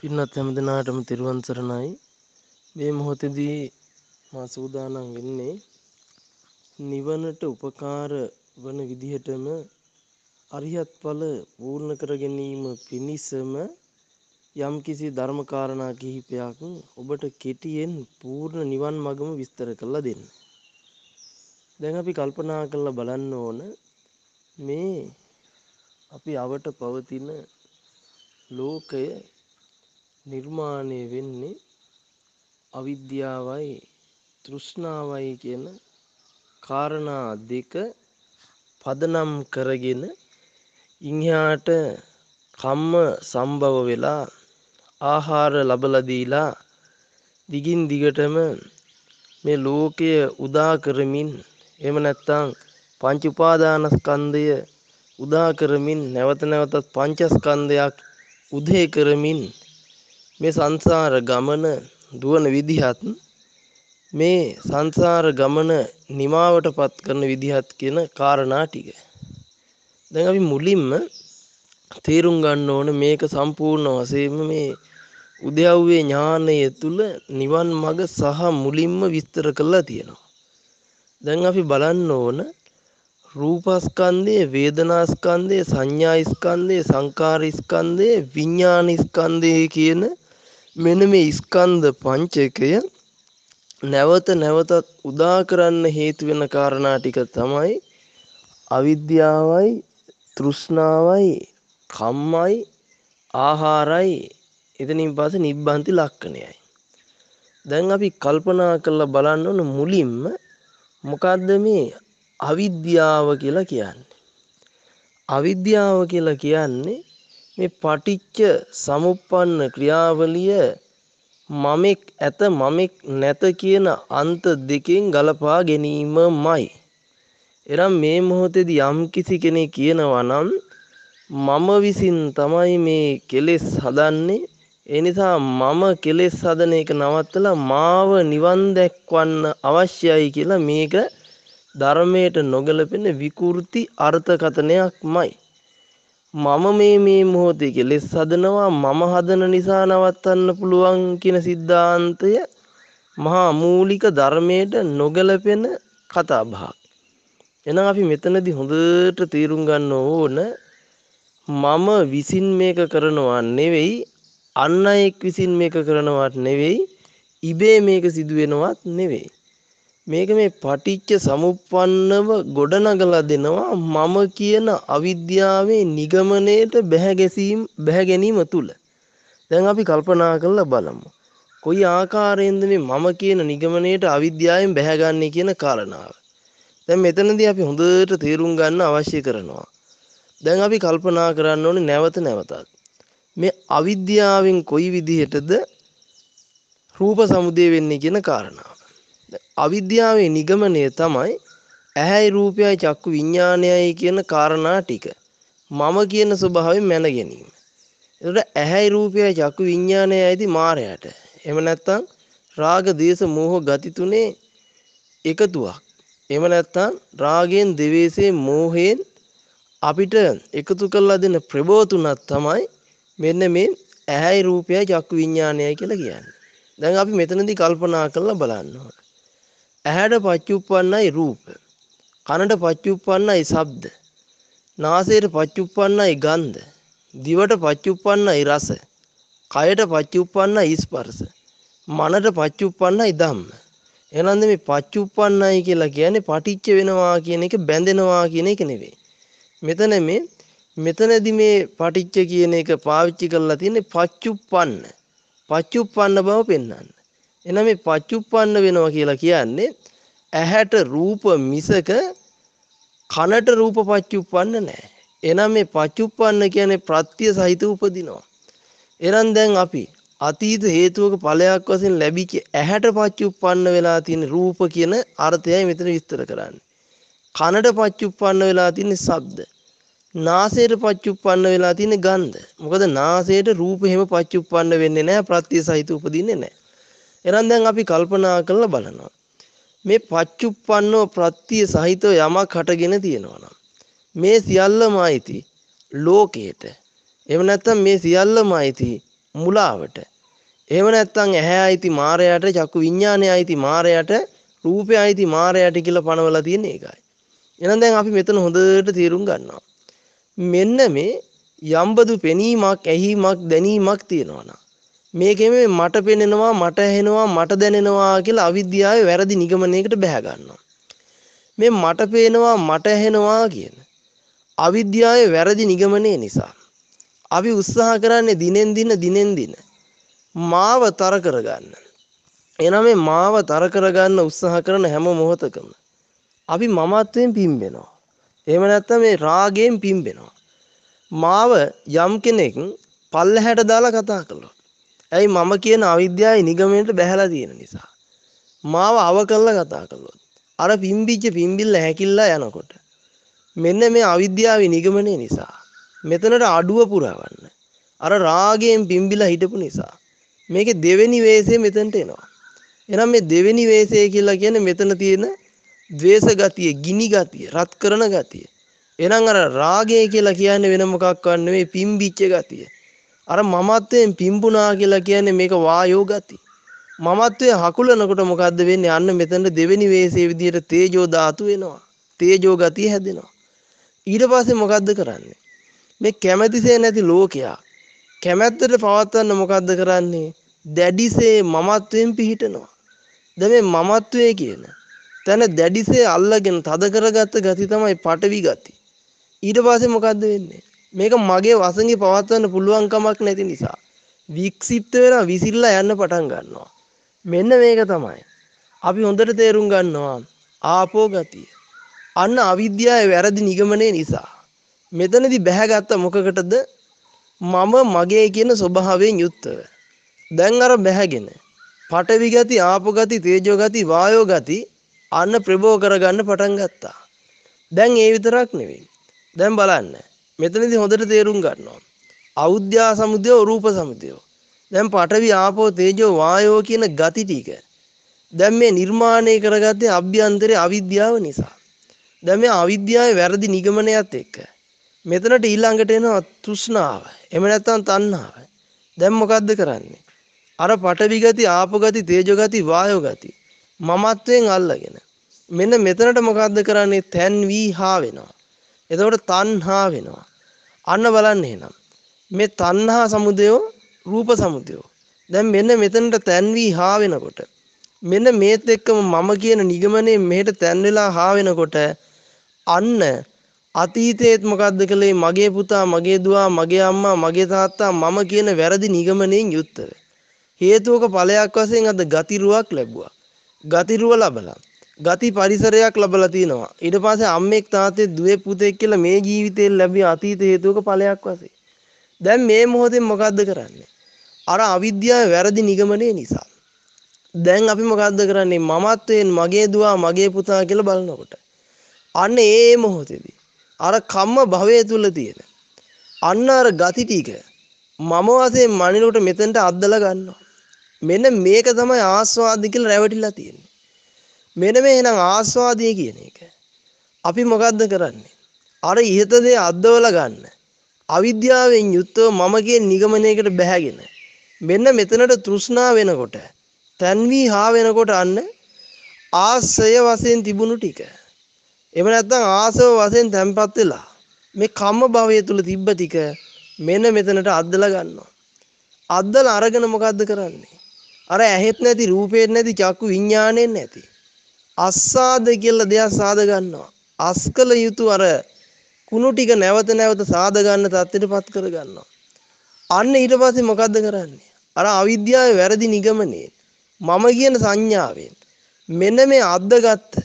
පින්නත් හැම දිනාටම තිරුවන් සරණයි මේ මොහොතේදී මා සූදානම් වෙන්නේ නිවනට උපකාර වන විදිහටම අරිහත් ඵල පූර්ණ කර ගැනීම පිණිසම යම්කිසි ධර්ම කාරණා කිහිපයක් ඔබට කෙටියෙන් පූර්ණ නිවන් මගම විස්තර කරලා දෙන්න. දැන් අපි කල්පනා කරලා බලන්න ඕන මේ අපි අවට පවතින ලෝකය නිර්මාණය වෙන්නේ අවිද්‍යාවයි තෘෂ්ණාවයි කියන කාරණා දෙක පදනම් කරගෙන ඉන්හාට කම්ම සම්භව වෙලා ආහාර ලබලා දීලා දිගින් දිගටම මේ ලෝකය උදා කරමින් එහෙම නැත්නම් පංච උපාදානස්කන්ධය උදා කරමින් නැවත නැවතත් පංචස්කන්ධයක් උදේ කරමින් මේ සංසාර ගමන දුවන විදිහත් මේ සංසාර ගමන නිමාවටපත් කරන විදිහත් කියන කාරණා ටික. දැන් අපි මුලින්ම තේරුම් ගන්න ඕන මේක සම්පූර්ණ වශයෙන්ම මේ උද්‍යව්වේ ඥානය තුල නිවන් මඟ සහ මුලින්ම විස්තර කරලා තියෙනවා. දැන් අපි බලන්න ඕන රූපස්කන්ධය, වේදනාස්කන්ධය, සංඥාස්කන්ධය, සංකාරස්කන්ධය, විඥානස්කන්ධය කියන මෙන්න මේ ස්කන්ධ පංචකය නැවත නැවතත් උදා කරන්න හේතු වෙන කාරණා ටික තමයි අවිද්‍යාවයි තෘෂ්ණාවයි කම්මයි ආහාරයි. එතනින් පස්සේ නිබ්බන්ති ලක්ෂණයයි දැන් අපි කල්පනා කරලා බලන්න ඕන මුලින්ම මොකද්ද මේ අවිද්‍යාව කියලා කියන්නේ? අවිද්‍යාව කියලා කියන්නේ මේ පටිච්ච සමුප්පන්න ක්‍රියාවලිය මමෙක් ඇත මමෙක් නැත කියන අන්ත දෙකෙන් ගලපා ගැනීමමයි. එනම් මේ මොහොතේදී යම් කිසි කෙනෙක් කියනවා නම් මම විසින් තමයි මේ කෙලෙස් හදන්නේ ඒ නිසා මම කෙලෙස් හදන එක නවත්තලා මාව නිවන් දැක්වන්න අවශ්‍යයි කියලා මේක ධර්මයට නොගැලපෙන විකෘති අර්ථකථනයක්මයි. මම මේ මේ මොහොතේ කෙලෙස් හදනවා මම හදන නිසා නවත්තන්න පුළුවන් කියන સિદ્ધාන්තය මහා මූලික ධර්මයට නොගැලපෙන කතා බහක්. එහෙනම් අපි මෙතනදී හොඳට තීරුම් ගන්න ඕන මම විසින් මේක කරනවා නෙවෙයි අන් අයෙක් විසින් මේක කරනවත් නෙවෙයි ඉබේ මේක සිදු වෙනවත් නෙවෙයි මේක මේ පටිච්ච සමුප්පන්නව ගොඩනගලා දෙනවා මම කියන අවිද්‍යාවේ නිගමනයට බැහැ ගැසීම බැහැ ගැනීම තුල. දැන් අපි කල්පනා කරලා බලමු. කොයි ආකාරයෙන්ද මේ මම කියන නිගමනයට අවිද්‍යාවෙන් බැහැගන්නේ කියන කාරණාව. දැන් මෙතනදී අපි හොඳට තේරුම් ගන්න අවශ්‍ය කරනවා. දැන් අපි කල්පනා කරන්න ඕනේ නැවත නැවතත්. මේ අවිද්‍යාවෙන් කොයි විදිහටද රූප සමුදේ වෙන්නේ කියන කාරණාව. අවිද්‍යාවේ නිගමනය තමයි ඇහැයි රූපයයි චක්කු විඥානයයි කියන කාරණා ටික මම කියන ස්වභාවයෙන් මැන ගැනීම. එතකොට ඇහැයි රූපයයි චක්කු විඥානයයිදි මායයට. එහෙම නැත්නම් රාග දේශ මෝහ ගති තුනේ එකතුවක්. එහෙම නැත්නම් රාගයෙන් දෙවේසේ මෝහයෙන් අපිට එකතු කරලා දෙන ප්‍රබෝධ තුනක් තමයි මෙන්න මේ ඇහැයි රූපයයි චක්කු විඥානයයි කියලා කියන්නේ. දැන් අපි මෙතනදී කල්පනා කරලා බලන්න ඕන. ඇහැට පච්චුප්පන්නයි රූප. කනට පච්චුප්පන්නයි ශබ්ද. නාසයට පච්චුප්පන්නයි ගන්ධ. දිවට පච්චුප්පන්නයි රස. කයට පච්චුප්පන්නයි ස්පර්ශ. මනට පච්චුප්පන්නයි ධම්ම. එහෙනම් මේ පච්චුප්පන්නයි කියලා කියන්නේ පටිච්ච වෙනවා කියන එක බැඳෙනවා කියන එක නෙවෙයි. මෙතන මේ මෙතනදී මේ පටිච්ච කියන එක පාවිච්චි කරලා තියෙන්නේ පච්චුප්පන්න. පච්චුප්පන්න බව පෙන්වන්න. එහෙනම් මේ පච්චුප්පන්න වෙනවා කියලා කියන්නේ ඇහැට රූප මිසක කනට රූප පච්චුප්පන්න නැහැ. එහෙනම් මේ පච්චුප්පන්න කියන්නේ ප්‍රත්‍ය සහිත උපදිනවා. එහෙනම් දැන් අපි අතීත හේතුවක ඵලයක් වශයෙන් ලැබිච්ච ඇහැට පච්චුප්පන්න වෙලා තියෙන රූප කියන අර්ථයයි මෙතන විස්තර කරන්නේ. කනට පච්චුප්පන්න වෙලා තියෙන ශබ්ද. නාසයට පච්චුප්පන්න වෙලා තියෙන ගන්ධ. මොකද නාසයට රූප එහෙම පච්චුප්පන්න වෙන්නේ නැහැ ප්‍රත්‍ය සහිත උපදින්නේ නැහැ. එහෙනම් දැන් අපි කල්පනා කරලා බලනවා. මේ පච්චුප්පන්නෝ ප්‍රත්‍ය සහිතව යමක් හටගෙන තියෙනවා නම් මේ සියල්ලම අයිති ලෝකයට. එහෙම නැත්නම් මේ සියල්ලම අයිති මුලාවට. එහෙම නැත්නම් ඇහැ අයිති මායයට චක්කු විඥානය අයිති මායයට රූපය අයිති මායයට කියලා පනවලා තියෙන එකයි. එහෙනම් දැන් අපි මෙතන හොඳට තේරුම් ගන්නවා. මෙන්න මේ යම්බදු පෙනීමක් ඇහිීමක් දැනීමක් තියෙනවා මේකෙම මට පෙනෙනවා මට ඇහෙනවා මට දැනෙනවා කියලා අවිද්‍යාවේ වැරදි නිගමනයකට බැහැ ගන්නවා. මේ මට පේනවා මට ඇහෙනවා කියන අවිද්‍යාවේ වැරදි නිගමනය නිසා අපි උත්සාහ කරන්නේ දිනෙන් දින දිනෙන් දින මාව තර කරගන්න. එනම් මේ මාව තර කරගන්න උත්සාහ කරන හැම මොහොතකම අපි මමත්වයෙන් පිම්බෙනවා. එහෙම නැත්නම් මේ රාගයෙන් පිම්බෙනවා. මාව යම් කෙනෙක් පල්ලහැට දාලා කතා කළොත් ඇයි මම කියන අවිද්‍යාවේ නිගමනයට බැහැලා තියෙන නිසා. මාව අව කරලා කතා කළොත් අර පිම්බිච්ච පිම්බිල්ල හැකිල්ලා යනකොට මෙන්න මේ අවිද්‍යාවේ නිගමනය නිසා මෙතනට අඩුව පුරවන්න අර රාගයෙන් පිම්බිලා හිටපු නිසා මේකේ දෙවෙනි වේසය මෙතනට එනවා එහෙනම් මේ දෙවෙනි වේසය කියලා කියන්නේ මෙතන තියෙන ද්වේෂ ගතිය, ගිනි ගතිය, රත් කරන ගතිය. එහෙනම් අර රාගය කියලා කියන්නේ වෙන මොකක්වත් නෙවෙයි පිම්බිච්ච ගතිය. අර මමත්වයෙන් පිම්බුණා කියලා කියන්නේ මේක වායෝ ගතිය. මමත්වයේ හකුලනකොට මොකද්ද වෙන්නේ? අන්න මෙතන දෙවෙනි වේසයේ විදිහට තේජෝ ධාතු වෙනවා. තේජෝ ගතිය හැදෙනවා. ඊට පස්සේ මොකද්ද කරන්නේ? මේ කැමැතිසේ නැති ලෝකයා කැමැත්තට පවත්වන්න මොකද්ද කරන්නේ? දැඩිසේ මමත්වයෙන් පිහිටනවා. දැන් මේ මමත්වයේ කියන තැන දැඩිසේ අල්ලගෙන තද කරගත්ත ගති තමයි පටවි ගති. ඊට පස්සේ මොකද්ද වෙන්නේ? මේක මගේ වසඟේ පවත්වන්න පුළුවන් කමක් නැති නිසා වික්ෂිප්ත වෙලා විසිරලා යන්න පටන් ගන්නවා. මෙන්න මේක තමයි. අපි හොඳට තේරුම් ගන්නවා ආපෝ ගතිය. අන්න අවිද්‍යාවේ වැරදි නිගමනයේ නිසා. මෙතනදී බැහැගත්ත මොකකටද? මම මගේ කියන ස්වභාවයෙන් යුක්තව. දැන් අර බැහැගෙන පඨවි ගති, ආපෝ ගති, තේජෝ ගති, වායෝ ගති අන්න ප්‍රබෝ කරගන්න පටන් ගත්තා. දැන් ඒ විතරක් නෙවෙයි. දැන් බලන්න. මෙතනදී හොඳට තේරුම් ගන්නවා. අවුද්‍යා සමුදය, රූප සමුදය. දැන් පඨවි, ආපෝ, තේජෝ, වායෝ කියන ගති ටික දැන් මේ නිර්මාණය කරගත්තේ අභ්‍යන්තරේ අවිද්‍යාව නිසා. දැන් මේ අවිද්‍යාවේ වැරදි නිගමනයත් එක්ක මෙතනට ඊළඟට එනවා තෘෂ්ණාව. එහෙම නැත්නම් තණ්හාව. දැන් මොකද්ද කරන්නේ? අර පඨවි ගති, ආපෝ ගති, තේජෝ ගති, වායෝ ගති මමත්වයෙන් අල්ලගෙන මෙන්න මෙතනට මොකද්ද කරන්නේ? තැන් වී හා වෙනවා. එතකොට තණ්හා වෙනවා. අන්න බලන්න එහෙනම්. මේ තණ්හා සමුදය රූප සමුදය. දැන් මෙන්න මෙතනට තැන් වී හා වෙනකොට මෙන්න මේත් එක්කම මම කියන නිගමනයේ මෙහෙට තැන් වෙලා හා වෙනකොට අන්න අතීතයේත් මොකද්ද කළේ මගේ පුතා මගේ දුව මගේ අම්මා මගේ තාත්තා මම කියන වැරදි නිගමනයෙන් යුක්තව හේතුවක ඵලයක් වශයෙන් අද ගතිරුවක් ලැබුවා. ගතිරුව ලබලා ගති පරිසරයක් ලබලා තිනවා. ඊට පස්සේ අම්මෙක් තාත්තෙක් දුවේ පුතෙක් කියලා මේ ජීවිතේ ලැබිය අතීත හේතුවක ඵලයක් වශයෙන්. දැන් මේ මොහොතේ මොකද්ද කරන්නේ? අර අවිද්‍යාවේ වැරදි නිගමනය නිසා. දැන් අපි මොකද්ද කරන්නේ? මමත්වයෙන් මගේ දුව මගේ පුතා කියලා බලනකොට. අන්න ඒ මොහොතේදී අර කම්ම භවයේ තුල තියෙන අන්න අර ගති ටික මම වශයෙන් මනිනකොට මෙතෙන්ට අද්දලා ගන්නවා. මෙන්න මේක තමයි ආස්වාද කියලා රැවටිලා තියෙන්නේ. මෙන්න මේ එහෙනම් ආස්වාදය කියන එක. අපි මොකද්ද කරන්නේ? අර ඉහත දේ අද්දවලා ගන්න. අවිද්‍යාවෙන් යුක්තව මම කියන නිගමනයකට බැහැගෙන මෙන්න මෙතනට තෘෂ්ණා වෙනකොට තන්වි හා වෙනකොට අන්න ආශ්‍රය වශයෙන් තිබුණු ටික. එහෙම නැත්නම් ආසව වශයෙන් තැම්පත් වෙලා මේ කම්ම භවය තුල තිබ්බ ටික මෙන්න මෙතනට අද්දලා ගන්නවා. අද්දලා අරගෙන මොකද්ද කරන්නේ? අර ඇහෙත් නැති රූපේත් නැති චක්කු විඥාණයෙන් නැති අස්සාද කියලා දෙයක් සාද ගන්නවා. අස්කල යුතු අර කුණු ටික නැවත නැවත සාද ගන්න තත්ත්වයටපත් කර ගන්නවා. අන්න ඊට පස්සේ මොකද්ද කරන්නේ? අර අවිද්‍යාවේ වැරදි නිගමනයේ මම කියන සංඥාවෙන් මෙන්න මේ අද්දගත්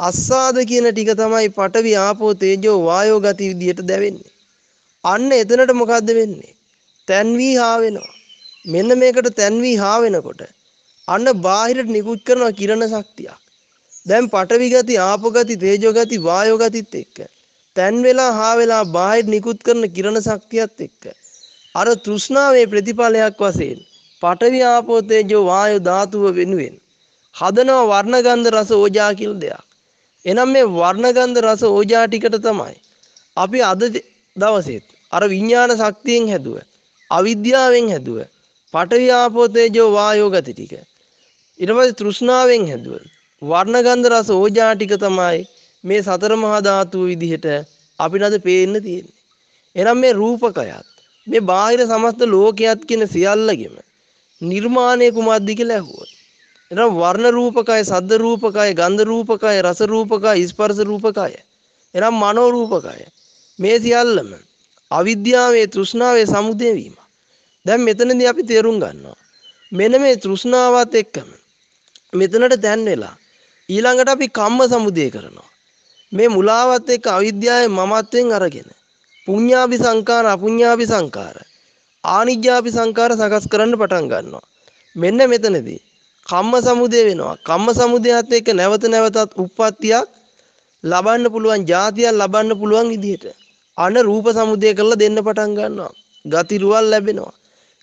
අස්සාද කියන ටික තමයි පඨවි ආපෝ තේජෝ වායෝ ගති විදියට දැවෙන්නේ. අන්න එතනට මොකද්ද වෙන්නේ? තැන් වී හා වෙනවා මෙන්න මේකට තැන්වී හා වෙනකොට අන්න බාහිරට නිකුත් කරන කිරණ ශක්තියක්. දැන් පඨවි ගති, ආපෝ ගති, තේජෝ ගති, වායෝ ගතිත් එක්ක තැන් වෙලා හා වෙලා බාහිර නිකුත් කරන කිරණ ශක්තියත් එක්ක අර තෘෂ්ණාවේ ප්‍රතිඵලයක් වශයෙන් පඨවි ආපෝ තේජෝ වායෝ ධාතුව වෙනුවෙන් හදනව වර්ණගන්ධ රස ඕජා කියලා දෙයක්. එනම් මේ වර්ණගන්ධ රස ඕජා ටිකට තමයි අපි අද දවසේත් අර විඥාන ශක්තියෙන් හැදුව අවිද්‍යාවෙන් හැදුව පඨවි ආපෝ තේජෝ වායෝ ගති ටික. ඊට පස්සේ තෘෂ්ණාවෙන් හැදුවා. වර්ණ ගන්ධ රස ඕජා ටික තමයි මේ සතර මහා ධාතු විදිහට අපිට අද පේන්න තියෙන්නේ. එහෙනම් මේ රූපකයත් මේ බාහිර සමස්ත ලෝකයක් කියන සියල්ලගෙම නිර්මාණය කුමක්ද කියලා ඇහුවොත්. එහෙනම් වර්ණ රූපකය, සද්ද රූපකය, ගන්ධ රූපකය, රස රූපකය, ස්පර්ශ රූපකය. එහෙනම් මනෝ රූපකය. මේ සියල්ලම අවිද්‍යාවේ තෘෂ්ණාවේ සමුදේ වීම. දැන් මෙතනදී අපි තේරුම් ගන්නවා. මෙන්න මේ තෘෂ්ණාවත් එක්කම මෙතනට දැන් වෙලා ඊළඟට අපි කම්ම සමුදේ කරනවා. මේ මුලාවත් එක්ක අවිද්‍යාවේ මමත්වෙන් අරගෙන පුඤ්ඤාභි සංකාර අපුඤ්ඤාභි සංකාර ආනිජ්ජාභි සංකාර සකස් කරන්න පටන් ගන්නවා. මෙන්න මෙතනදී කම්ම සමුදේ වෙනවා. කම්ම සමුදයත් එක්ක නැවත නැවතත් උප්පත්තියක් ලබන්න පුළුවන් જાතියක් ලබන්න පුළුවන් විදිහට අන රූප සමුදය කරලා දෙන්න පටන් ගන්නවා. ගති රුවල් ලැබෙනවා.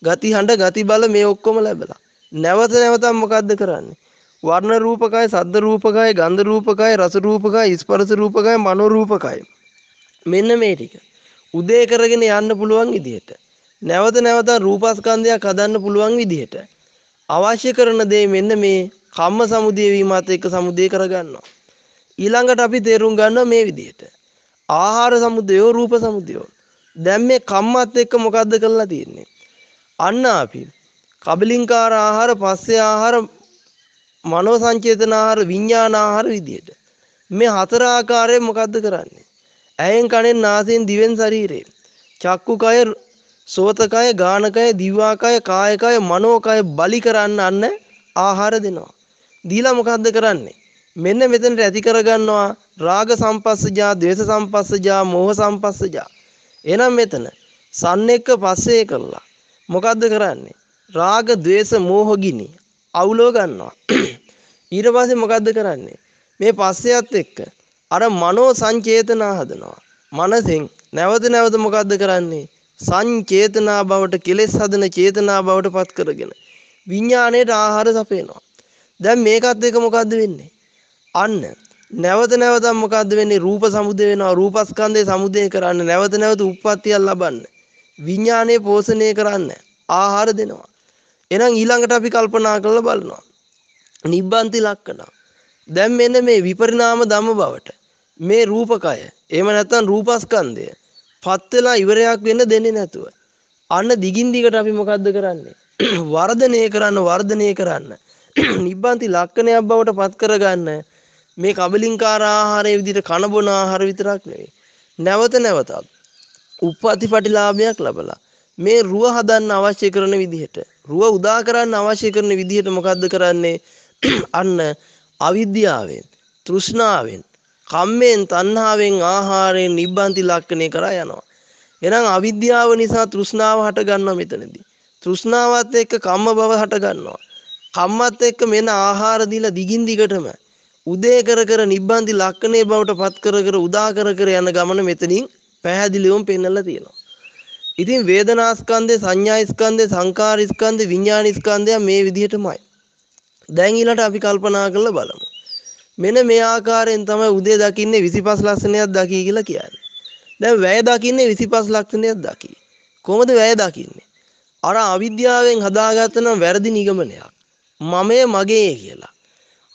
ගති හඬ ගති බල මේ ඔක්කොම ලැබලා. නැවත නැවතත් මොකද්ද කරන්නේ? වර්ණ රූපකය, සද්ද රූපකය, ගන්ධ රූපකය, රස රූපකය, ස්පර්ශ රූපකය, මනෝ රූපකය. මෙන්න මේ ටික. උදේ කරගෙන යන්න පුළුවන් විදිහට. නැවත නැවත රූපස්කන්ධයක් හදන්න පුළුවන් විදිහට. අවශ්‍ය කරන දේ මෙන්න මේ කම්ම සමුදේ වීමත් එක්ක සමුදේ කරගන්නවා. ඊළඟට අපි තේරුම් ගන්නවා මේ විදිහට. ආහාර සමුදයෝ රූප සමුදයෝ. දැන් මේ කම්මත් එක්ක මොකද්ද කරලා තියෙන්නේ? අන්න අපි කබලින්කාර ආහාර, පස්සේ ආහාර, මනෝ සංචේතන ආහාර, විඥාන ආහාර විදියට මේ හතර ආකාරයෙන් මොකද්ද කරන්නේ? ඇහෙන් කනෙන් නාසයෙන් දිවෙන් ශරීරයෙන් චක්කුකය සෝතකය ගානකය දිවාකය කායකය මනෝකය බලි කරන්න අන්න ආහාර දෙනවා. දීලා මොකද්ද කරන්නේ? මෙන්න මෙතනට ඇති කරගන්නවා රාග සම්පස්සජා, ද්වේෂ සම්පස්සජා, මෝහ සම්පස්සජා. එහෙනම් මෙතන සම්නෙක්ක පස්සේ කළා. මොකද්ද කරන්නේ? රාග, ද්වේෂ, මෝහ ගිනි අවුලව ගන්නවා. ඊට පස්සේ මොකද්ද කරන්නේ? මේ පස්සෙයත් එක්ක අර මනෝ සංචේතනා හදනවා. මනසෙන් නැවත නැවත මොකද්ද කරන්නේ? සංචේතනා බවට කෙලෙස් හදන චේතනා බවට පත් කරගෙන විඥාණයට ආහාර සපයනවා. දැන් මේකත් එක මොකද්ද වෙන්නේ? අන්න නැවත නැවත මොකද්ද වෙන්නේ? රූප සමුදය වෙනවා. රූපස්කන්ධේ සමුදය කරන්න නැවත නැවත උප්පත්තියක් ලබන්න. විඥානයේ පෝෂණය කරන්න ආහාර දෙනවා. එහෙනම් ඊළඟට අපි කල්පනා කරලා බලනවා. නිබ්බන්ති ලක්කණ. දැන් මෙන්න මේ විපරිණාම ධම බවට මේ රූපකය එහෙම නැත්නම් රූපස්කන්ධය පත් වෙලා ඉවරයක් වෙන්න දෙන්නේ නැතුව අන්න දිගින් දිගට අපි මොකද්ද කරන්නේ වර්ධනය කරන්න වර්ධනය කරන්න නිබ්බන්ති ලක්ෂණයක් බවට පත් කරගන්න මේ කබලින්කාර ආහාරයේ විදිහට කන බොන ආහාර විතරක් නෙවෙයි නැවත නැවතත් උප්පත්තිපටිලාභයක් ලැබලා මේ රුව හදන්න අවශ්‍ය කරන විදිහට රුව උදා කරන්න අවශ්‍ය කරන විදිහට මොකද්ද කරන්නේ? අන්න අවිද්‍යාවෙන් තෘෂ්ණාවෙන් කම්මෙන් තණ්හාවෙන් ආහාරයෙන් නිබ්බන්ති ලක්ෂණය කරා යනවා. එහෙනම් අවිද්‍යාව නිසා තෘෂ්ණාව හට ගන්නවා මෙතනදී. තෘෂ්ණාවත් එක්ක කම්ම බව හට ගන්නවා කම්මත් එක්ක මෙන්න ආහාර දීලා දිගින් දිගටම උදේ කර කර නිබ්බන්ති ලක්ෂණේ බවට පත් කර කර උදා කර කර යන ගමන මෙතනින් පැහැදිලිවම පෙන්වලා තියෙනවා. ඉතින් වේදනාස්කන්ධේ සංඥාස්කන්ධේ සංකාරස්කන්ධේ විඥානස්කන්ධය මේ විදිහටමයි. දැන් ඊළඟට අපි කල්පනා කරලා බලමු. මෙන්න මේ ආකාරයෙන් තමයි උදේ දකින්නේ 25 ලක්ෂණයක් දකි කියලා කියන්නේ. දැන් වැය දකින්නේ 25 ලක්ෂණයක් දකි. කොහොමද වැය දකින්නේ? අර අවිද්‍යාවෙන් හදාගත්ත නම් වැරදි නිගමනයක්. මමයේ මගේ කියලා.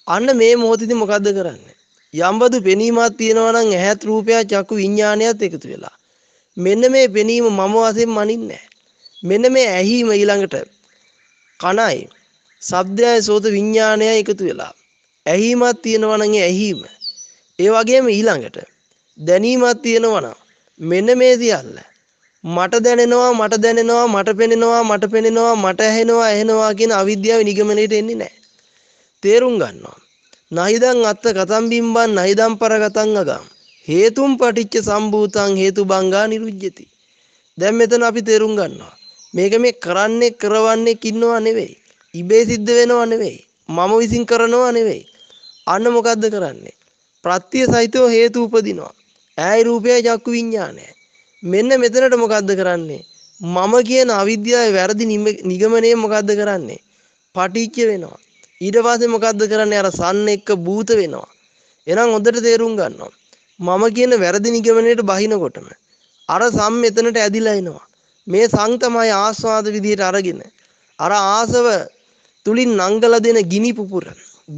අන්න මේ මොහොතේදී මොකද්ද කරන්නේ? යම්බදු පෙනීමක් තියෙනවා නම් ඇහත් රූපය චක්කු විඥානයත් එකතු වෙලා. මෙන්න මේ පෙනීම මම වශයෙන් මනින්නේ මෙන්න මේ ඇහිම ඊළඟට කනයි ශබ්දයයි සෝත විඥානයයි එකතු වෙලා. ඇහිමක් තියෙනවා නම් ඇහිම. ඒ වගේම ඊළඟට දැනීමක් තියෙනවා නම් මෙන්න මේ සියල්ල මට දැනෙනවා මට දැනෙනවා මට පෙනෙනවා මට පෙනෙනවා මට ඇහෙනවා ඇහෙනවා කියන අවිද්‍යාව නිගමනයට එන්නේ නැහැ. තේරුම් ගන්නවා. නහිදං අත්ත කතම් බිම්බන් නහිදම් පරගතං අගම් හේතුම් පටිච්ච සම්භූතං හේතුබංගා නිරුජ්ජති. දැන් මෙතන අපි තේරුම් ගන්නවා. මේක මේ කරන්නේ කරවන්නේ කින්නවා නෙවෙයි. ඉබේ සිද්ධ වෙනව නෙවෙයි. මම විසින් කරනවා නෙවෙයි. අන්න මොකද්ද කරන්නේ? ප්‍රත්‍ය සහිතව හේතු උපදිනවා. ඈයි රූපය චක්කු විඥානය. මෙන්න මෙතනට මොකද්ද කරන්නේ? මම කියන අවිද්‍යාවේ වැරදි නිගමනය මොකද්ද කරන්නේ? පටිච්ච වෙනවා. ඊට පස්සේ මොකද්ද කරන්නේ? අර සන්න එක්ක භූත වෙනවා. එහෙනම් හොඳට තේරුම් ගන්නවා. මම කියන වැරදි නිගමනයට බහිනකොටම අර සම් මෙතනට ඇදිලා එනවා. මේ සං තමයි ආස්වාද විදියට අරගෙන අර ආසව තුලින් නංගල දෙන ගිනි පුපුර.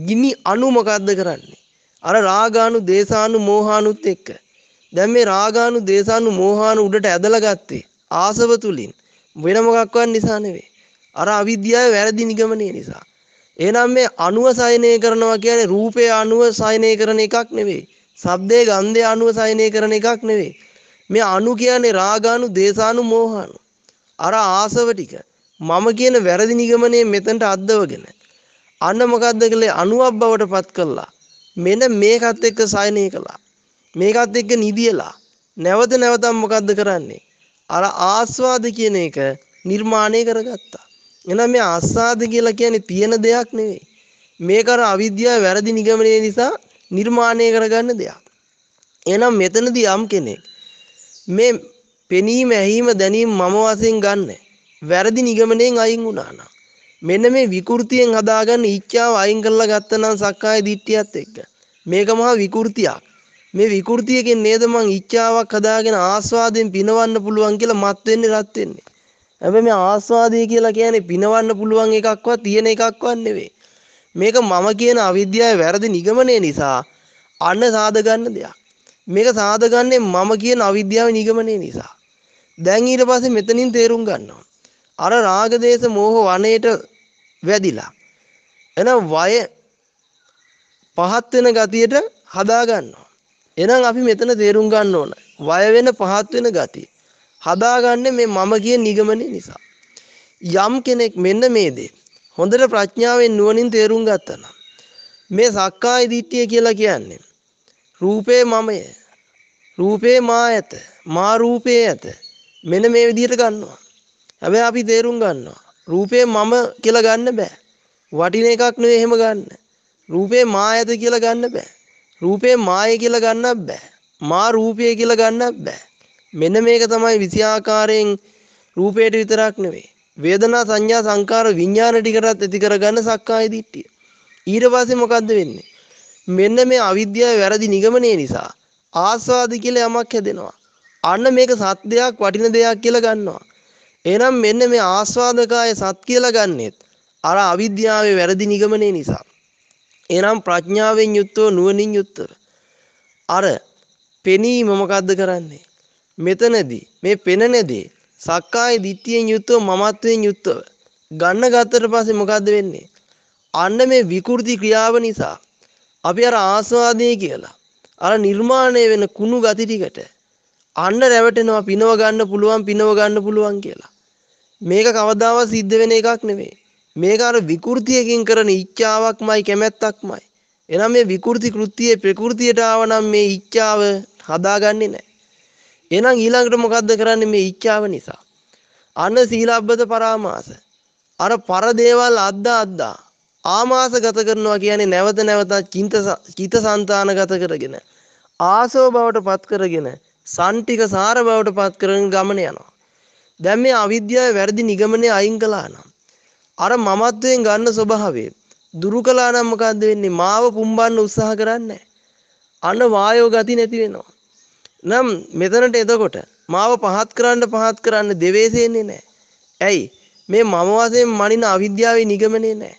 ගිනි අණු මොකද්ද කරන්නේ? අර රාගානු දේශානු මෝහානුත් එක්ක. දැන් මේ රාගානු දේශානු මෝහානු උඩට ඇදලා ගත්තේ ආසව තුලින්. වෙන මොකක්වත් නිසා නෙවෙයි. අර අවිද්‍යාවේ වැරදි නිගමනය නිසා. එහෙනම් මේ අණුව සයනය කරනවා කියන්නේ රූපය අණුව සයනය කරන එකක් නෙවෙයි. ශබ්දයේ ගන්ධය අණුව සයනය කරන එකක් නෙවෙයි මේ අණු කියන්නේ රාගානු දේශානු මෝහානු. අර ආසව ටික. මම කියන වැරදි නිගමනයේ මෙතනට අද්දවගෙන. අන්න මොකද්ද කළේ? අණුවක් බවට පත් කළා. මෙන්න මේකත් එක්ක සයනය කළා. මේකත් එක්ක නිදියලා. නැවත නැවතත් මොකද්ද කරන්නේ? අර ආස්වාද කියන එක නිර්මාණය කරගත්තා. එහෙනම් මේ ආස්වාද කියලා කියන්නේ තියෙන දෙයක් නෙවෙයි මේක අර අවිද්‍යාව වැරදි නිගමනය නිසා නිර්මාණය කරගන්න දෙයක්. එහෙනම් මෙතනදී යම් කෙනෙක් මේ පෙනීම ඇහිම දැනීම මම වශයෙන් ගන්න. වැරදි නිගමනයෙන් අයින් වුණා නම්. මෙන්න මේ විකෘතියෙන් හදාගන්න ඉච්ඡාව අයින් කරලා ගත්තනම් සක්කාය දිට්ඨියත් එක්ක. මේක මහා විකෘතියක්. මේ විකෘතියකින් නේද මං ඉච්ඡාවක් හදාගෙන ආස්වාදයෙන් පිනවන්න පුළුවන් කියලා මත් වෙන්නේ රත් වෙන්නේ. හැබැයි මේ ආස්වාදය කියලා කියන්නේ පිනවන්න පුළුවන් එකක්වත් තියෙන එකක්වත් නෙවෙයි. මේක මම කියන අවිද්‍යාවේ වැරදි නිගමනය නිසා අන්න සාද ගන්න දෙයක් මේක සාදගන්නේ මම කියන අවිද්‍යාවේ නිගමනය නිසා. දැන් ඊට පස්සේ මෙතනින් තේරුම් ගන්නවා. අර රාගදේශ මෝහ වනයේට වැදිලා. එහෙනම් වය පහත් වෙන ගතියට හදා ගන්නවා. එහෙනම් අපි මෙතන තේරුම් ගන්න ඕන. වය වෙන පහත් වෙන ගතිය. හදාගන්නේ මේ මම කියන නිගමනය නිසා. යම් කෙනෙක් මෙන්න මේ දේ හොඳට ප්‍රඥාවෙන් නුවණින් තේරුම් ගත්තා නම් මේ සක්කාය දිට්ඨිය කියලා කියන්නේ රූපේ මමය රූපේ මා ඇත මා රූපේ ඇත. මෙන්න මේ විදිහට ගන්නවා. හැබැයි අපි තේරුම් ගන්නවා රූපේ මම කියලා ගන්න බෑ. වටින එකක් නෙවෙයි එහෙම ගන්න. රූපේ මා ඇත කියලා ගන්න බෑ. රූපේ මාය කියලා ගන්නත් බෑ. මා රූපය කියලා ගන්නත් බෑ. මෙන්න මේක තමයි විෂයාකාරයෙන් රූපයට විතරක් නෙවෙයි. වේදනා සංඥා සංකාර විඥාන ටිකටත් ඇති කරගන්න සක්කාය දිට්ඨිය ඊට පස්සේ මොකද්ද වෙන්නේ මෙන්න මේ අවිද්‍යාව වැරදි නිගමනය නිසා ආස්වාද කියලා යමක් හැදෙනවා. අන්න මේක සත්‍යයක් වටින දෙයක් කියලා ගන්නවා. එහෙනම් මෙන්න මේ ආස්වාදකාය සත් කියලා ගන්නෙත් අර අවිද්‍යාවේ වැරදි නිගමනය නිසා. එහෙනම් ප්‍රඥාවෙන් යුක්තව නුවණින් යුක්තව අර පෙනීම මොකද්ද කරන්නේ? මෙතනදී මේ පෙනෙනදී සක්කාය දිට්ඨියෙන් යුක්තව මමත්වයෙන් යුක්තව ගන්න ගත්තට පස්සේ මොකද්ද වෙන්නේ? අන්න මේ විකෘති ක්‍රියාව නිසා අපි අර ආස්වාදයේ කියලා අර නිර්මාණය වෙන කුණු ගති ටිකට අන්න රැවටෙනවා පිනව ගන්න පුළුවන් පිනව ගන්න පුළුවන් කියලා. මේක කවදාවත් සිද්ධ වෙන එකක් නෙවෙයි. මේක අර විකෘතියකින් කරන ඉච්ඡාවක්මයි කැමැත්තක්මයි. එනම් මේ විකෘති කෘත්‍යයේ ප්‍රകൃතියට ආවනම් මේ ඉච්ඡාව හදාගන්නේ නැහැ. එහෙනම් ඊළඟට මොකද්ද කරන්නේ මේ ඉච්ඡාව නිසා? අන්න සීලබ්බත පරාමාස. අර පර දේවල් අද්දා අද්දා ආමාස ගත කරනවා කියන්නේ නැවත නැවතත් චින්ත චිත සංතානගත කරගෙන ආසව බවට පත් කරගෙන සන්ටික සාර බවට පත් කරගෙන ගමන යනවා. දැන් මේ අවිද්‍යාවේ වැරදි නිගමනය අයින් කළා නම් අර මමත්වයෙන් ගන්න ස්වභාවය දුරු කළා නම් මොකද්ද වෙන්නේ? මාව පුම්බන්න උත්සාහ කරන්නේ අන්න වායෝ ගති නැති වෙනවා. නම් මෙතනට එතකොට මාව පහත් කරන්න පහත් කරන්න දෙවේසෙන්නේ නැහැ. ඇයි? මේ මම වශයෙන් මනින අවිද්‍යාවේ නිගමනේ නැහැ.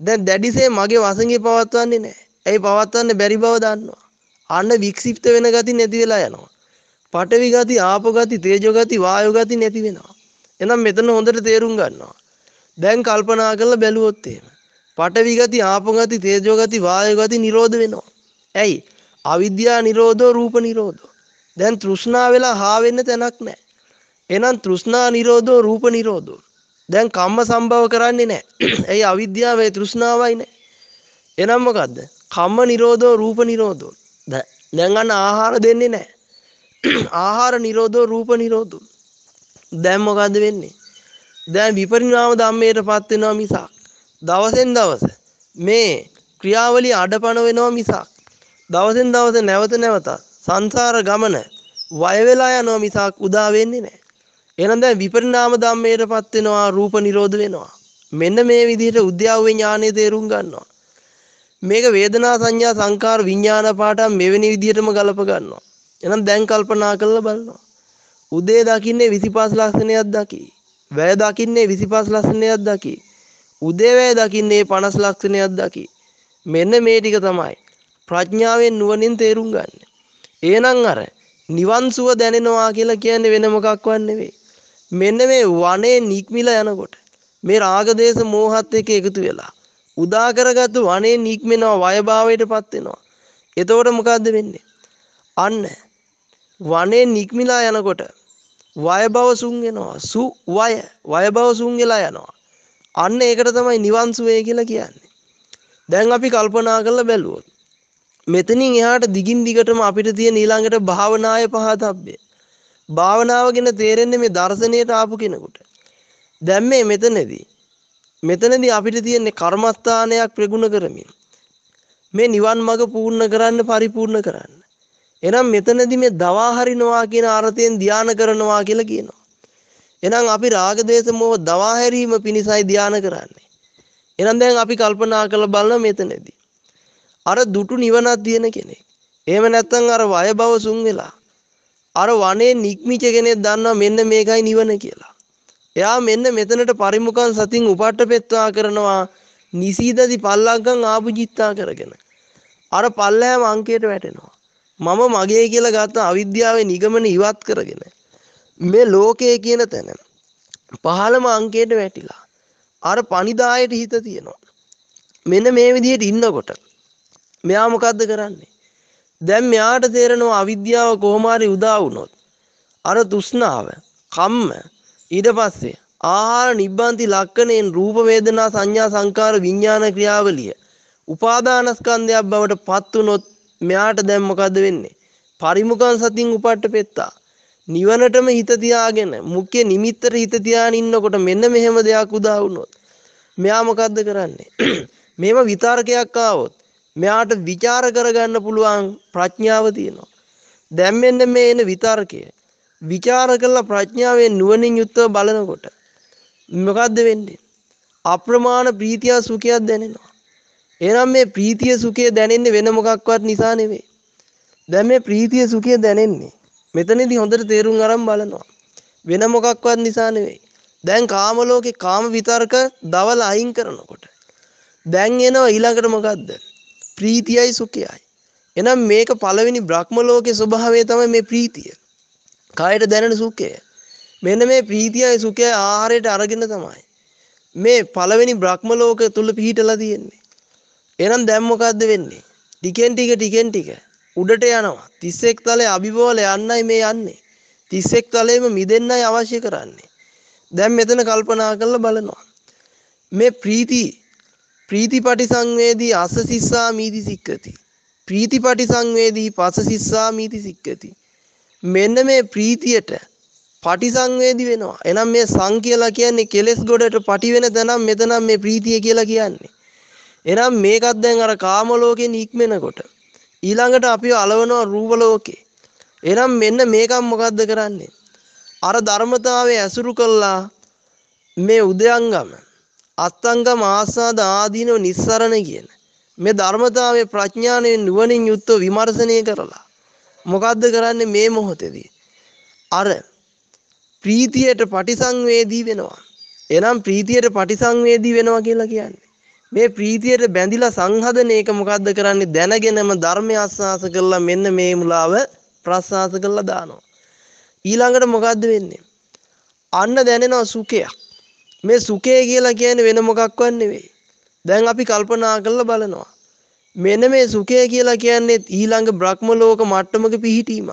දැන් දැඩිසේ මගේ වසඟේ පවත්වන්නේ නැහැ. ඇයි පවත්වන්න බැරි බව දන්නවා. අන්න වික්ෂිප්ත වෙන ගති නැති වෙලා යනවා. පඨවි ගති, ආපෝ ගති, තේජෝ ගති, වායෝ ගති නැති වෙනවා. එහෙනම් මෙතන හොඳට තේරුම් ගන්නවා. දැන් කල්පනා කරලා බැලුවොත් එහෙම. පඨවි ගති, ආපෝ ගති, තේජෝ ගති, වායෝ ගති නිරෝධ වෙනවා. ඇයි? අවිද්‍යා නිරෝධෝ රූප නිරෝධෝ. දැන් තෘෂ්ණා වෙලා හා වෙන්න තැනක් නැහැ. එහෙනම් තෘෂ්ණා නිරෝධෝ රූප නිරෝධෝ. දැන් කම්ම සම්භව කරන්නේ නැහැ. ඇයි අවිද්‍යාවයි තෘෂ්ණාවයි නැහැ. එනම් මොකද්ද? කම්ම නිරෝධෝ රූප නිරෝධෝ. දැන් අන්න ආහාර දෙන්නේ නැහැ. ආහාර නිරෝධෝ රූප නිරෝධෝ. දැන් මොකද්ද වෙන්නේ? දැන් විපරිණාම ධම්මයටපත් වෙනවා මිසක් දවසෙන් දවස මේ ක්‍රියාවලිය අඩපණ වෙනවා මිසක් දවසෙන් දවස නැවත නැවත සංසාර ගමන වය වෙලා යනවා මිසක් උදා වෙන්නේ නැහැ. එහෙනම් දැන් විපරිණාම ධම්මයටපත් වෙනවා රූප නිරෝධ වෙනවා. මෙන්න මේ විදිහට උද්‍යාව ඥානය තේරුම් ගන්නවා. මේක වේදනා සංඥා සංකාර විඥාන පාඩම් මෙවැනි විදිහටම ගලප ගන්නවා. එහෙනම් දැන් කල්පනා කරලා බලනවා. උදේ දකින්නේ 25 ලක්ෂණයක් දකි. වැය දකින්නේ 25 ලක්ෂණයක් දකි. උදේවැය දකින්නේ 50 ලක්ෂණයක් දකි. මෙන්න මේ ටික තමයි ප්‍රඥාවෙන් නුවණින් තේරුම් ගන්න. එහෙනම් අර නිවන් සුව දැනෙනවා කියලා කියන්නේ වෙන මොකක්වත් නෙවෙයි. මෙන්න මේ වනේ නික්මිලා යනකොට මේ රාග දේශ මෝහත් එක්ක එකතු වෙලා උදා කරගත්තු වනේ නික්මෙනවා වයභාවයටපත් වෙනවා. එතකොට මොකද්ද වෙන්නේ? අන්න වනේ නික්මිලා යනකොට වය බව සුන් වෙනවා. සු වය වය බව සුන් වෙලා යනවා. අන්න ඒකට තමයි නිවන් සුවේ කියලා කියන්නේ. දැන් අපි කල්පනා කරලා බැලුවොත් මෙතනින් එහාට දිගින් දිගටම අපිට තියෙන ඊළඟට භාවනාය පහතබ්බේ. භාවනාව ගැන තේරෙන්නේ මේ දර්ශනයට ආපු කෙනෙකුට. දැන් මේ මෙතනදී මෙතනදී අපිට තියෙන්නේ කර්මස්ථානයක් ප්‍රගුණ කරමින් මේ නිවන් මඟ පූර්ණ කරන්න පරිපූර්ණ කරන්න. එහෙනම් මෙතනදී මේ දවා හරිනවා කියන අර්ථයෙන් ධානය කරනවා කියලා කියනවා. එහෙනම් අපි රාග දේශ මොහ දවා හැරීම පිණිසයි ධානය කරන්නේ. එහෙනම් දැන් අපි කල්පනා කරලා බලන මෙතනදී අර දුටු නිවනක් තියෙන කෙනෙක්. එහෙම නැත්නම් අර වය බව සුන් වෙලා අර වනේ නික්මිච්ච කෙනෙක් දන්නවා මෙන්න මේකයි නිවන කියලා. එයා මෙන්න මෙතනට පරිමුඛන් සතින් උපට්ඨපෙත්වා කරනවා නිසීදදි පල්ලංකම් ආපුජිත්තා කරගෙන. අර පල්ලෑම අංකයට වැටෙනවා. මම මගේ කියලා ගත්ත අවිද්‍යාවේ නිගමන ඉවත් කරගෙන මේ ලෝකය කියන තැන පහළම අංකයට වැටිලා අර පනිදායට හිත තියෙනවා. මෙන්න මේ විදිහට ඉන්නකොට මෙයා මොකද්ද කරන්නේ? දැන් මෙයාට තේරෙනවා අවිද්‍යාව කොහොම හරි උදා වුණොත් අර තෘෂ්ණාව, කම්ම ඊට පස්සේ ආහාර නිබ්බන්ති ලක්කණයෙන් රූප වේදනා සංඥා සංකාර විඥාන ක්‍රියාවලිය උපාදානස්කන්ධයක් බවට පත් වුනොත් මෙයාට දැන් මොකද වෙන්නේ? පරිමුඛං සතින් උපට්ඨ පෙත්තා. නිවනටම හිත තියාගෙන මුඛ්‍ය නිමිත්තට හිත තියාගෙන ඉන්නකොට මෙන්න මෙහෙම දෙයක් උදා වුණොත් මෙයා මොකද්ද කරන්නේ? මේව විතර්කයක් ආවොත් මෙයාට ਵਿਚාර කරගන්න පුළුවන් ප්‍රඥාව තියෙනවා. දැන් මෙන්න මේ එන විතර්කය විචාර කළා ප්‍රඥාවෙන් නුවණින් යුක්තව බලනකොට මොකද්ද වෙන්නේ? අප්‍රමාණ ප්‍රීතිය සුඛයක් දැනෙනවා. එහෙනම් මේ ප්‍රීතිය සුඛය දැනෙන්නේ වෙන මොකක්වත් නිසා නෙවෙයි. දැන් මේ ප්‍රීතිය සුඛය දැනෙන්නේ මෙතනදී හොඳට තේරුම් අරන් බලනවා. වෙන මොකක්වත් නිසා නෙවෙයි. දැන් කාම ලෝකේ කාම විතර්ක දවල අයින් කරනකොට දැන් එනවා ඊළඟට මොකද්ද? ප්‍රීතියයි සුඛයයි. එහෙනම් මේක පළවෙනි බ්‍රහ්ම ලෝකේ ස්වභාවය තමයි මේ ප්‍රීතිය. කායට දැනෙන සුඛය. මෙන්න මේ ප්‍රීතියයි සුඛයයි ආහාරයට අරගෙන තමයි මේ පළවෙනි බ්‍රහ්ම ලෝක තුල පිහිටලා තියෙන්නේ. එහෙනම් දැන් මොකද්ද වෙන්නේ? ටිකෙන් ටික ටිකෙන් ටික උඩට යනවා. 31 තලයේ අභිබෝල යන්නයි මේ යන්නේ. 31 තලයේම මිදෙන්නයි අවශ්‍ය කරන්නේ. දැන් මෙතන කල්පනා කරලා බලනවා. මේ ප්‍රීති ප්‍රීතිපටි සංවේදී අස සිස්සා මීති සික්කති. ප්‍රීතිපටි සංවේදී පස සිස්සා මීති සික්කති. මෙන්න මේ ප්‍රීතියට පටිසංවේදී වෙනවා. එහෙනම් මේ සං කියලා කියන්නේ කෙලෙස් ගොඩට පටි වෙන තැනම් මෙතනම් මේ ප්‍රීතිය කියලා කියන්නේ. එහෙනම් මේකත් දැන් අර කාම ලෝකෙන් ඉක්මනකොට ඊළඟට අපිව අලවනවා රූප ලෝකේ. එහෙනම් මෙන්න මේකක් මොකද්ද කරන්නේ? අර ධර්මතාවයේ ඇසුරු කළා මේ උදයංගම අත්ංගම ආසාද ආදීනව නිස්සරණ කියන. මේ ධර්මතාවයේ ප්‍රඥාණයෙන් නුවණින් යුක්තව විමර්ශනය කරලා. මොකද්ද කරන්නේ මේ මොහොතේදී? අර ප්‍රීතියට පටිසංවේදී වෙනවා. එනම් ප්‍රීතියට පටිසංවේදී වෙනවා කියලා කියන්නේ. මේ ප්‍රීතියට බැඳිලා සංහදන එක මොකද්ද කරන්නේ? දැනගෙනම ධර්මය අස්වාස කරලා මෙන්න මේ මුලාව ප්‍රසවාස කරලා දානවා. ඊළඟට මොකද්ද වෙන්නේ? අන්න දැනෙනවා සුඛයක්. මේ සුඛය කියලා කියන්නේ වෙන මොකක්වත් නෙවෙයි දැන් අපි කල්පනා කරලා බලනවා මෙන්න මේ සුඛය කියලා කියන්නේ ඊළඟ බ්‍රහ්ම ලෝක මට්ටමක පිහිටීමක්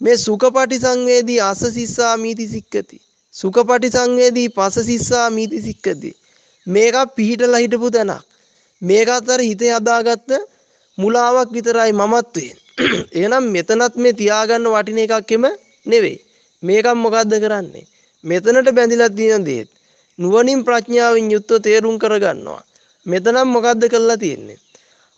මේ සුඛපටි සංවේදී අස සිස්සා මීති සික්කති සුඛපටි සංවේදී පස සිස්සා මීති සික්කති මේක පිහිටලා හිටපු තැනක්. මේකත් අර හිතේ හදාගත්ත මුලාවක් විතරයි මමත්වයෙන්. එහෙනම් මෙතනත් මේ තියාගන්න වටින එකක් එම නෙවෙයි. මේකක් මොකද්ද කරන්නේ? මෙතනට බැඳිලා තියෙන දේත් නුවණින් ප්‍රඥාවෙන් යුක්තව තේරුම් කරගන්නවා. මෙතනම් මොකද්ද කරලා තියෙන්නේ?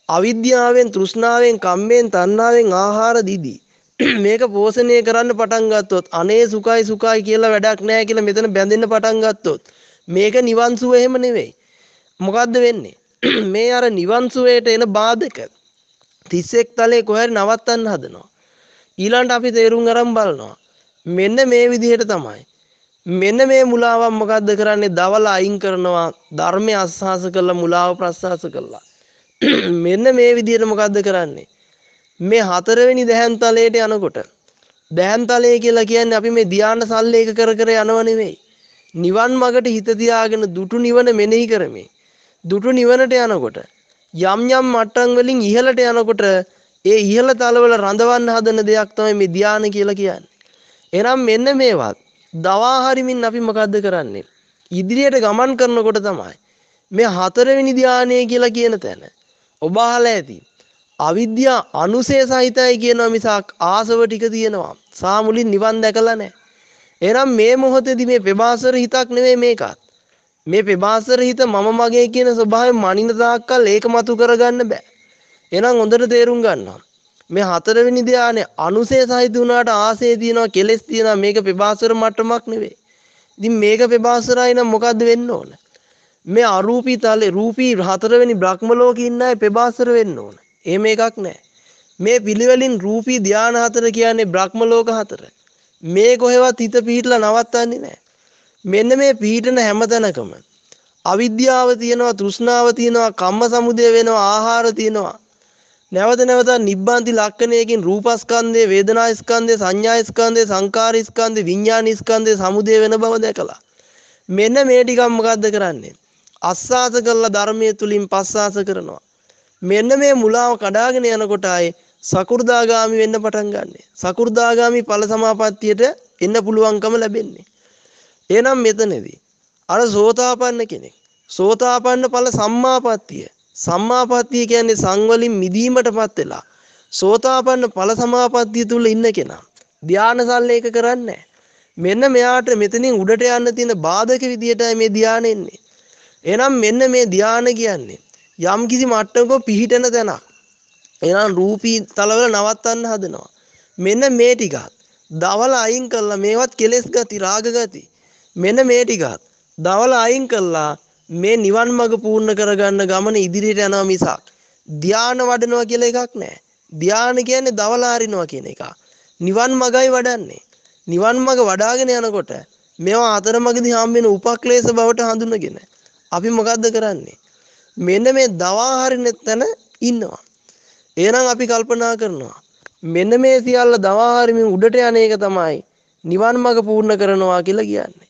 අවිද්‍යාවෙන් තෘෂ්ණාවෙන් කම්මෙන් තණ්හාවෙන් ආහාර දීදී මේක පෝෂණය කරන්න පටන් ගත්තොත් අනේ සුඛයි සුඛයි කියලා වැඩක් නැහැ කියලා මෙතන බැඳෙන්න පටන් ගත්තොත් මේක නිවන් සුව එහෙම නෙවෙයි. මොකද්ද වෙන්නේ? මේ අර නිවන් සුවයට එන බාධක 31 තලයේ කොහරි නවත්තන්න හදනවා. ඊළඟට අපි තේරුම් අරන් බලනවා. මෙන්න මේ විදිහට තමයි මෙන්න මේ මුලාවක් මොකද්ද කරන්නේ? දවල අයින් කරනවා ධර්මය අස්හාස කරලා මුලාව ප්‍රසවාස කරලා. මෙන්න මේ විදිහට මොකද්ද කරන්නේ? මේ හතරවෙනි දැහන්තලයට යනකොට දැහන්තලය කියලා කියන්නේ අපි මේ ධානය සල්ලේක කර කර යනව නෙවෙයි. නිවන් මගට හිත තියාගෙන දුටු නිවන මෙනෙහි කරමින් දුටු නිවනට යනකොට යම් යම් මට්ටම් වලින් ඉහළට යනකොට ඒ ඉහළ තලවල රඳවන්න හදන දෙයක් තමයි මේ ධානය කියලා කියන්නේ. එනම් මෙන්න මේවත් දවා හරිමින් අපි මොකද්ද කරන්නේ? ඉදිරියට ගමන් කරනකොට තමයි මේ හතරවෙනි ධානය කියලා කියන තැන ඔබ අහලා ඇති. අවිද්‍යා අනුසය සහිතයි කියනවා මිසක් ආසව ටික තියෙනවා. සාමුලින් නිවන් දැකලා නැහැ. එහෙනම් මේ මොහොතේදී මේ පෙබාසර හිතක් නෙවෙයි මේකත්. මේ පෙබාසර හිත මම මගේ කියන ස්වභාවයෙන් මනින තාක්කල් ඒක මතු කරගන්න බෑ. එහෙනම් හොඳට තේරුම් ගන්නවා. මේ හතරවෙනි ධානයේ අනුසය සහිත වුණාට ආසය තියෙනවා කෙලස් තියෙනවා මේක පෙබාසර මට්ටමක් නෙවෙයි. ඉතින් මේක පෙබාසරයි නම් මොකද්ද වෙන්න ඕන? මේ අරූපී තලේ රූපී හතරවෙනි බ්‍රහ්ම ලෝකේ ඉන්න අය පෙබාසර වෙන්න ඕන. එහෙම එකක් නැහැ. මේ පිළිවෙලින් රූපී ධාන හතර කියන්නේ බ්‍රහ්ම ලෝක හතර. මේ කොහෙවත් හිත පිහිටලා නවත්තන්නේ නැහැ. මෙන්න මේ පිහිටන හැමතැනකම අවිද්‍යාව තියෙනවා, තෘෂ්ණාව තියෙනවා, කම්ම සමුදය වෙනවා, ආහාර තියෙනවා. නැවත නැවත නිබ්බාන්ති ලක්ෂණයකින් රූපස්කන්ධය, වේදනාස්කන්ධය, සංඥාස්කන්ධය, සංකාරස්කන්ධය, විඥානස්කන්ධය සමුදය වෙන බව දැකලා. මෙන්න මේ ටිකක් මොකද්ද කරන්නේ? අස්වාස කරලා ධර්මයේ තුලින් පස්වාස කරනවා. මෙන්න මේ මුලාව කඩාගෙන යනකොට ආයේ සකු르දාගාමි වෙන්න පටන් ගන්නෙ. සකු르දාගාමි ඵල සමාපත්තියට එන්න පුළුවන්කම ලැබෙන්නේ. එහෙනම් මෙතනදී අර සෝතාපන්න කෙනෙක් සෝතාපන්න ඵල සම්මාපත්තිය සම්මාපත්තිය කියන්නේ සංවලින් මිදීමටපත් වෙලා සෝතාපන්න ඵල සමාපත්තිය තුල ඉන්න කෙනා. ධානය සල්ලේක කරන්නේ මෙන්න මෙයාට මෙතනින් උඩට යන්න තියෙන බාධක විදියටයි මේ ධානය එන්නේ. එහෙනම් මෙන්න මේ ධානය කියන්නේ යම් කිසි මට්ටමක පිහිටන තැනක්. එහෙනම් රූපී තලවල නවත්තන්න හදනවා. මෙන්න මේ ටිකත් දවල අයින් කළා මේවත් කෙලෙස් ගති රාග ගති. මෙන්න මේ ටිකත් දවල අයින් කළා මේ නිවන් මඟ පූර්ණ කරගන්න ගමන ඉදිරියට යනවා මිසක් ධානය වඩනවා කියලා එකක් නැහැ. ධානය කියන්නේ දවල හරිනවා කියන එක. නිවන් මඟයි වඩන්නේ. නිවන් මඟ වඩාගෙන යනකොට මේවා අතරමඟදී හම් වෙන උපක්ලේශ බවට හඳුනගෙන අපි මොකද්ද කරන්නේ? මෙන්න මේ දවා හරින තැන ඉන්නවා. එහෙනම් අපි කල්පනා කරනවා මෙන්න මේ සියල්ල දවා හරිමින් උඩට යන එක තමයි නිවන් මඟ පූර්ණ කරනවා කියලා කියන්නේ.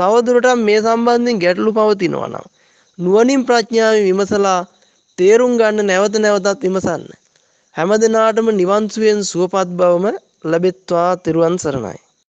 තවදුරටත් මේ සම්බන්ධයෙන් ගැටලු පවතිනවා නම් නුවණින් ප්‍රඥාවෙන් විමසලා තේරුම් ගන්න නැවත නැවතත් විමසන්න. හැම දිනාටම නිවන් සුවෙන් සුවපත් බවම ලැබෙත්වා තෙරුවන් සරණයි.